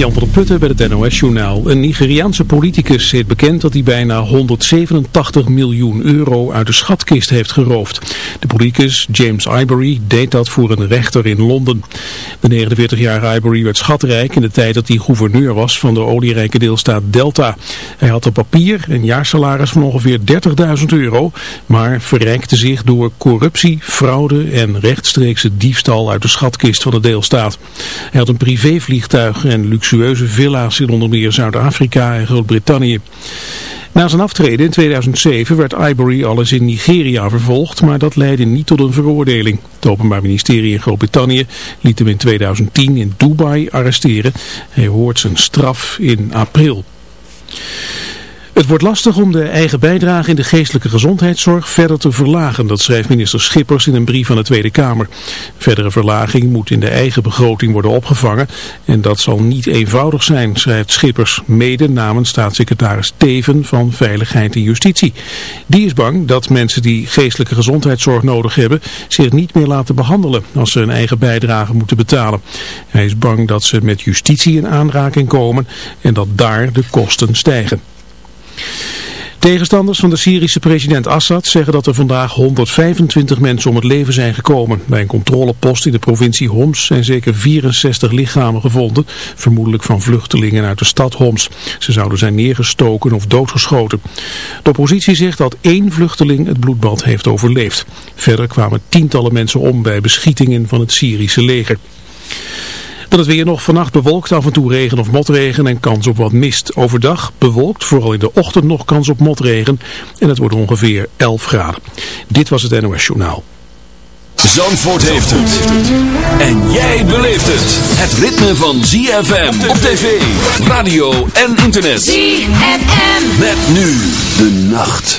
Jan van der Putten bij het NOS-journaal. Een Nigeriaanse politicus heeft bekend dat hij bijna 187 miljoen euro uit de schatkist heeft geroofd. De politicus James Ivory deed dat voor een rechter in Londen. De 49-jarige Ivory werd schatrijk in de tijd dat hij gouverneur was van de olierijke deelstaat Delta. Hij had op papier een jaarsalaris van ongeveer 30.000 euro, maar verrijkte zich door corruptie, fraude en rechtstreekse diefstal uit de schatkist van de deelstaat. Hij had een privévliegtuig en luxueuze villa's in onder meer Zuid-Afrika en Groot-Brittannië. Na zijn aftreden in 2007 werd Ivory alles in Nigeria vervolgd, maar dat leidde niet tot een veroordeling. Het Openbaar Ministerie in Groot-Brittannië liet hem in 2010 in Dubai arresteren. Hij hoort zijn straf in april. Het wordt lastig om de eigen bijdrage in de geestelijke gezondheidszorg verder te verlagen, dat schrijft minister Schippers in een brief aan de Tweede Kamer. Verdere verlaging moet in de eigen begroting worden opgevangen en dat zal niet eenvoudig zijn, schrijft Schippers, mede namens staatssecretaris Teven van Veiligheid en Justitie. Die is bang dat mensen die geestelijke gezondheidszorg nodig hebben zich niet meer laten behandelen als ze een eigen bijdrage moeten betalen. Hij is bang dat ze met justitie in aanraking komen en dat daar de kosten stijgen. Tegenstanders van de Syrische president Assad zeggen dat er vandaag 125 mensen om het leven zijn gekomen. Bij een controlepost in de provincie Homs zijn zeker 64 lichamen gevonden, vermoedelijk van vluchtelingen uit de stad Homs. Ze zouden zijn neergestoken of doodgeschoten. De oppositie zegt dat één vluchteling het bloedbad heeft overleefd. Verder kwamen tientallen mensen om bij beschietingen van het Syrische leger. Dan het weer nog vannacht bewolkt, af en toe regen of motregen en kans op wat mist. Overdag bewolkt, vooral in de ochtend nog kans op motregen en het wordt ongeveer 11 graden. Dit was het NOS Journaal. Zandvoort heeft het. En jij beleeft het. Het ritme van ZFM op tv, radio en internet. ZFM. Met nu de nacht.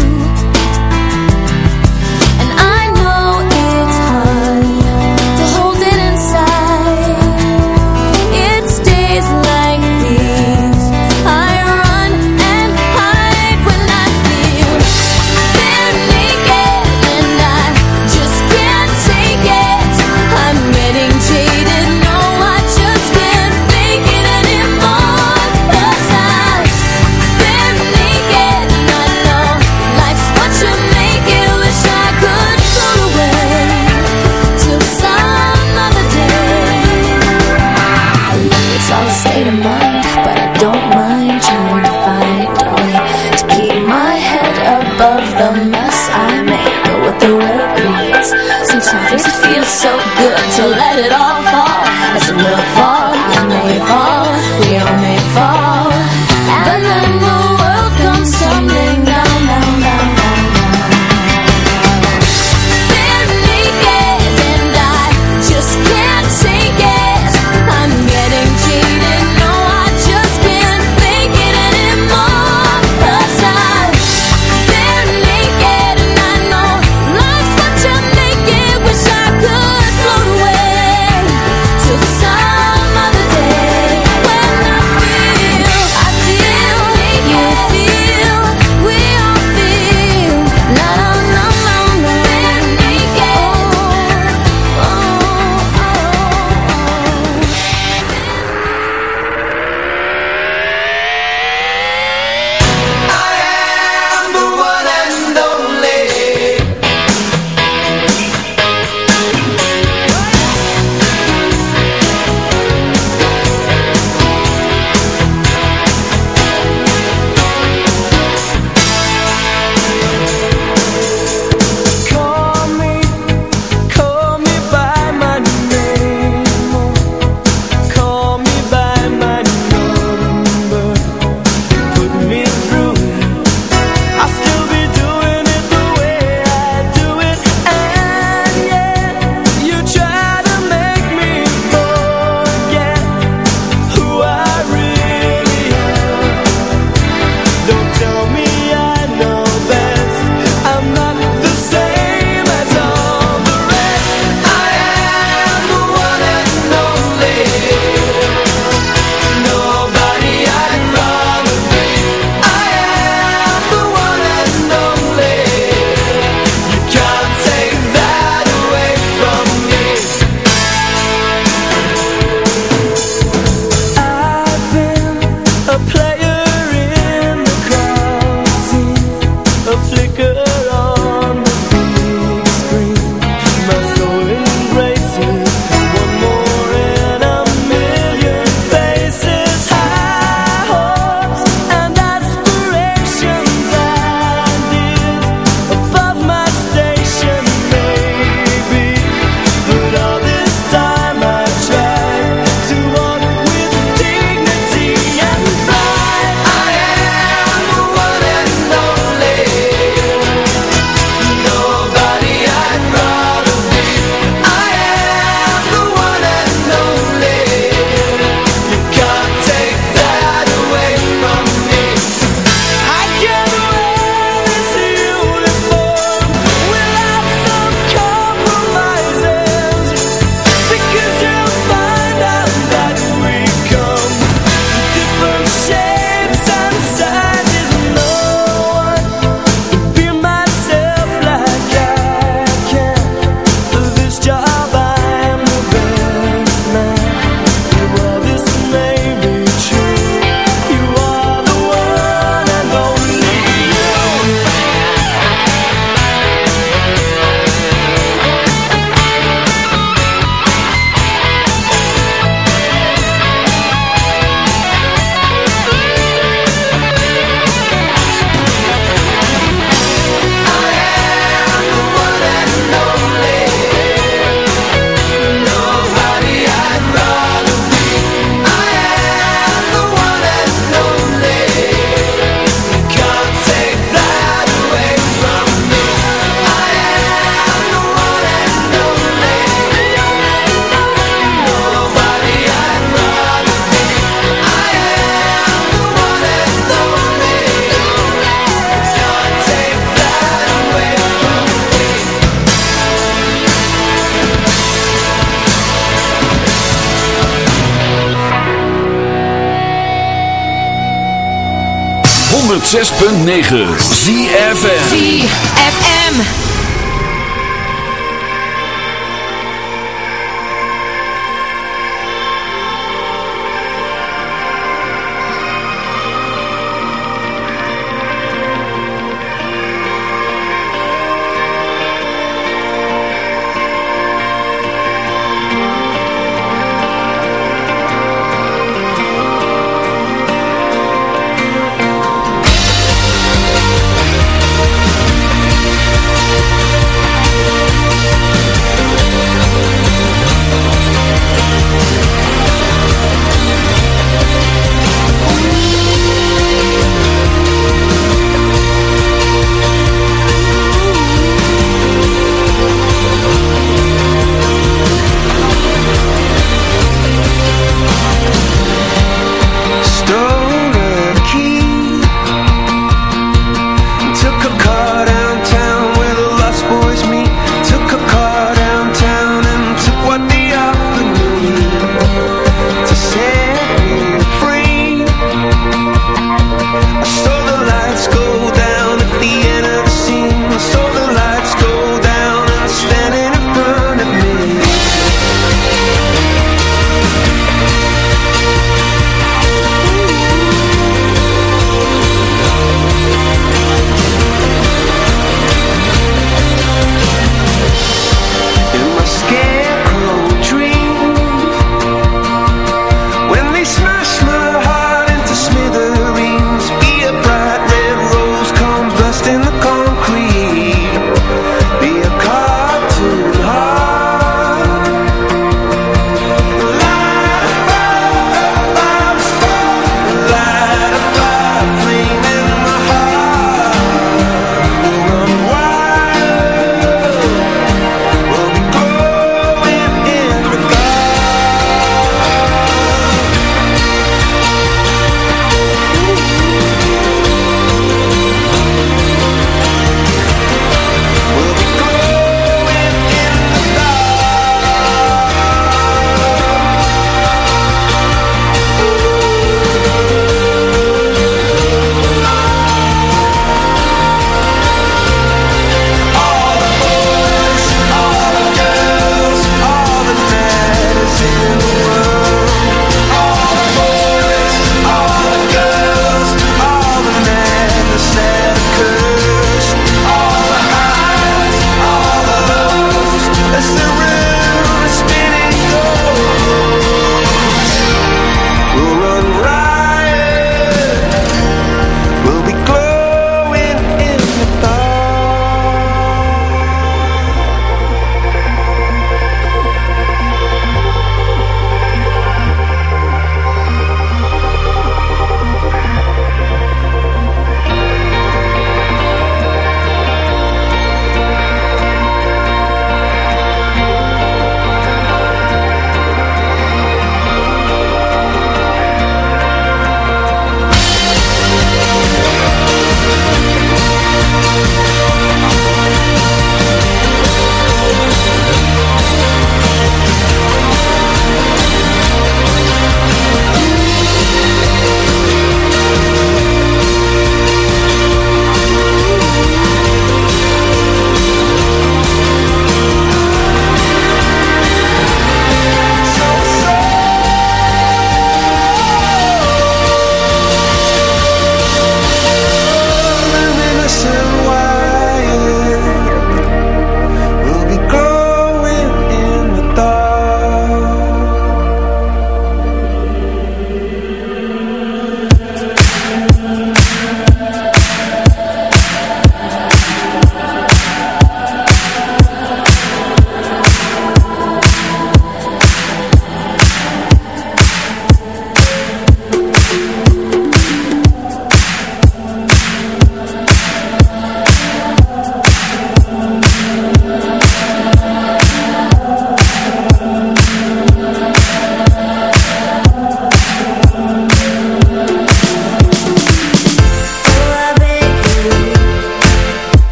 106.9 ZFM ZFM.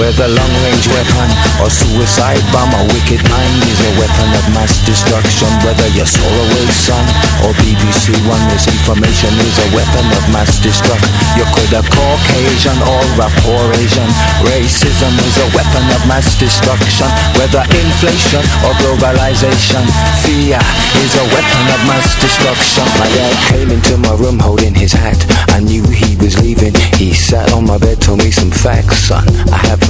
Whether long-range weapon or suicide bomb, a wicked mind is a weapon of mass destruction. Whether you're Solarway Sun or BBC One, misinformation is a weapon of mass destruction. You could have Caucasian or Afro-Asian. Racism is a weapon of mass destruction. Whether inflation or globalization, fear is a weapon of mass destruction. My dad came into my room holding his hat. I knew he was leaving. He sat on my bed, told me some facts, son. I have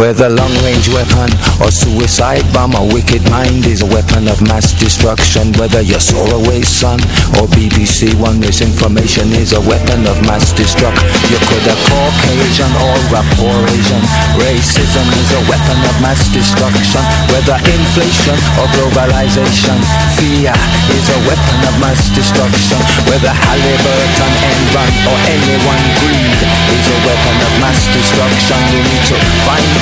Whether long-range weapon or suicide bomb, a wicked mind is a weapon of mass destruction. Whether you're Solarway Sun or BBC One, misinformation is a weapon of mass destruction. You could have Caucasian or Afro-Asian. Racism is a weapon of mass destruction. Whether inflation or globalization, fear is a weapon of mass destruction. Whether Halliburton, Enron or anyone greed is a weapon of mass destruction. We need to find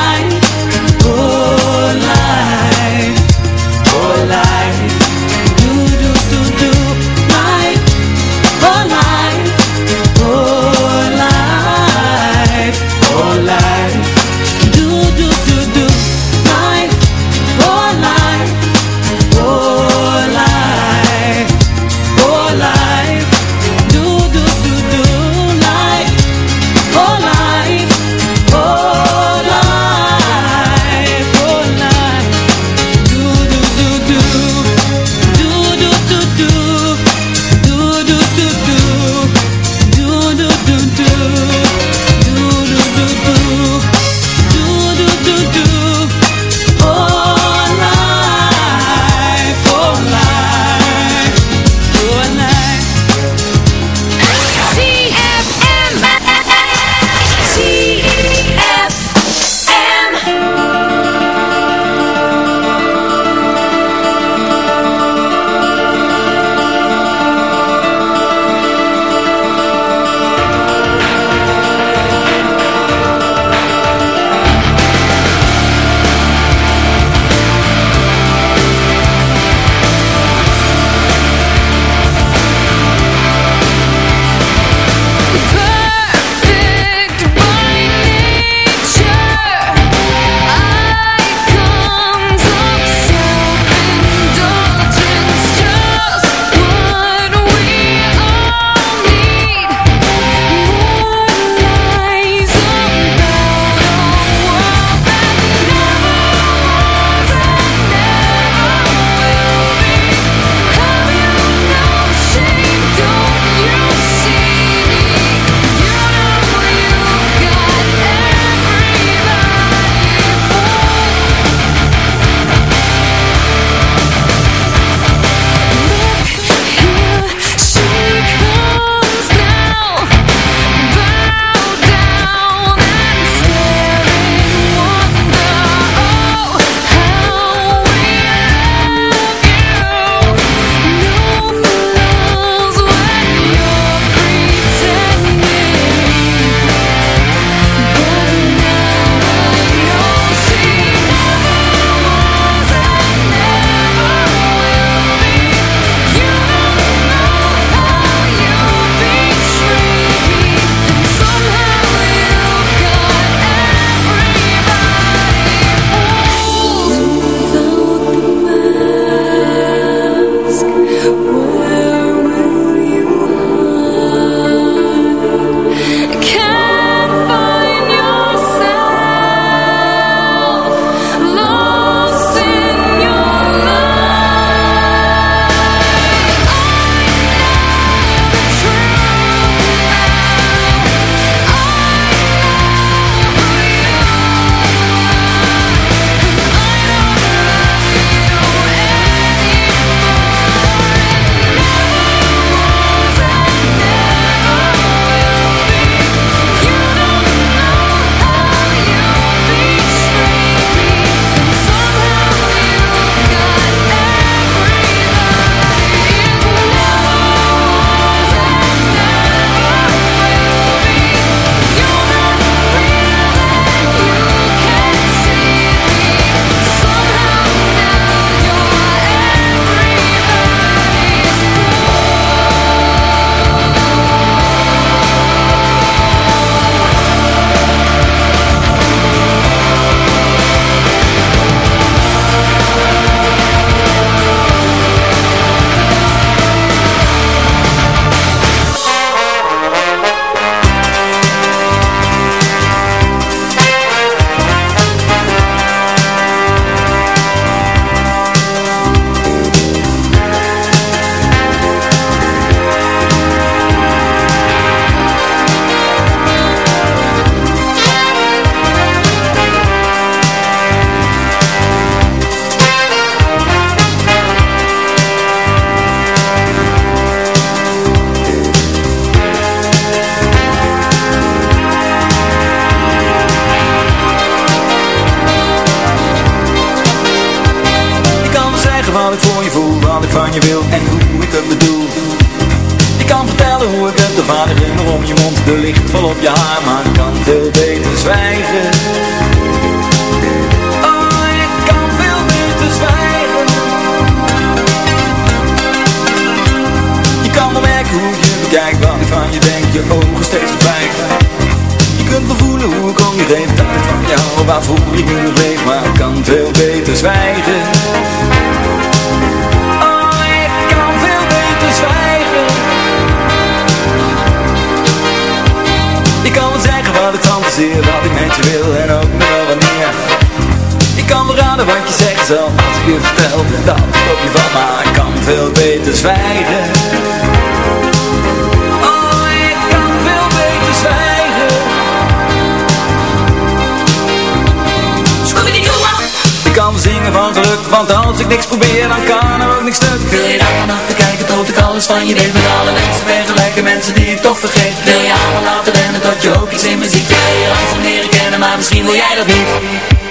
zelf als ik je vertel dat ik op je van Maar ik kan veel beter zwijgen. Oh, ik kan veel beter zwijgen. Ik kan zingen van geluk, want als ik niks probeer dan kan er ook niks stuk. Wil je daar vannacht te kijken? Tot ik alles van je weet Met alle mensen. Vergelijken mensen die ik toch vergeet. Wil je allemaal laten rennen tot je ook iets in muziek? Wil je langzaam leren kennen, maar misschien wil jij dat niet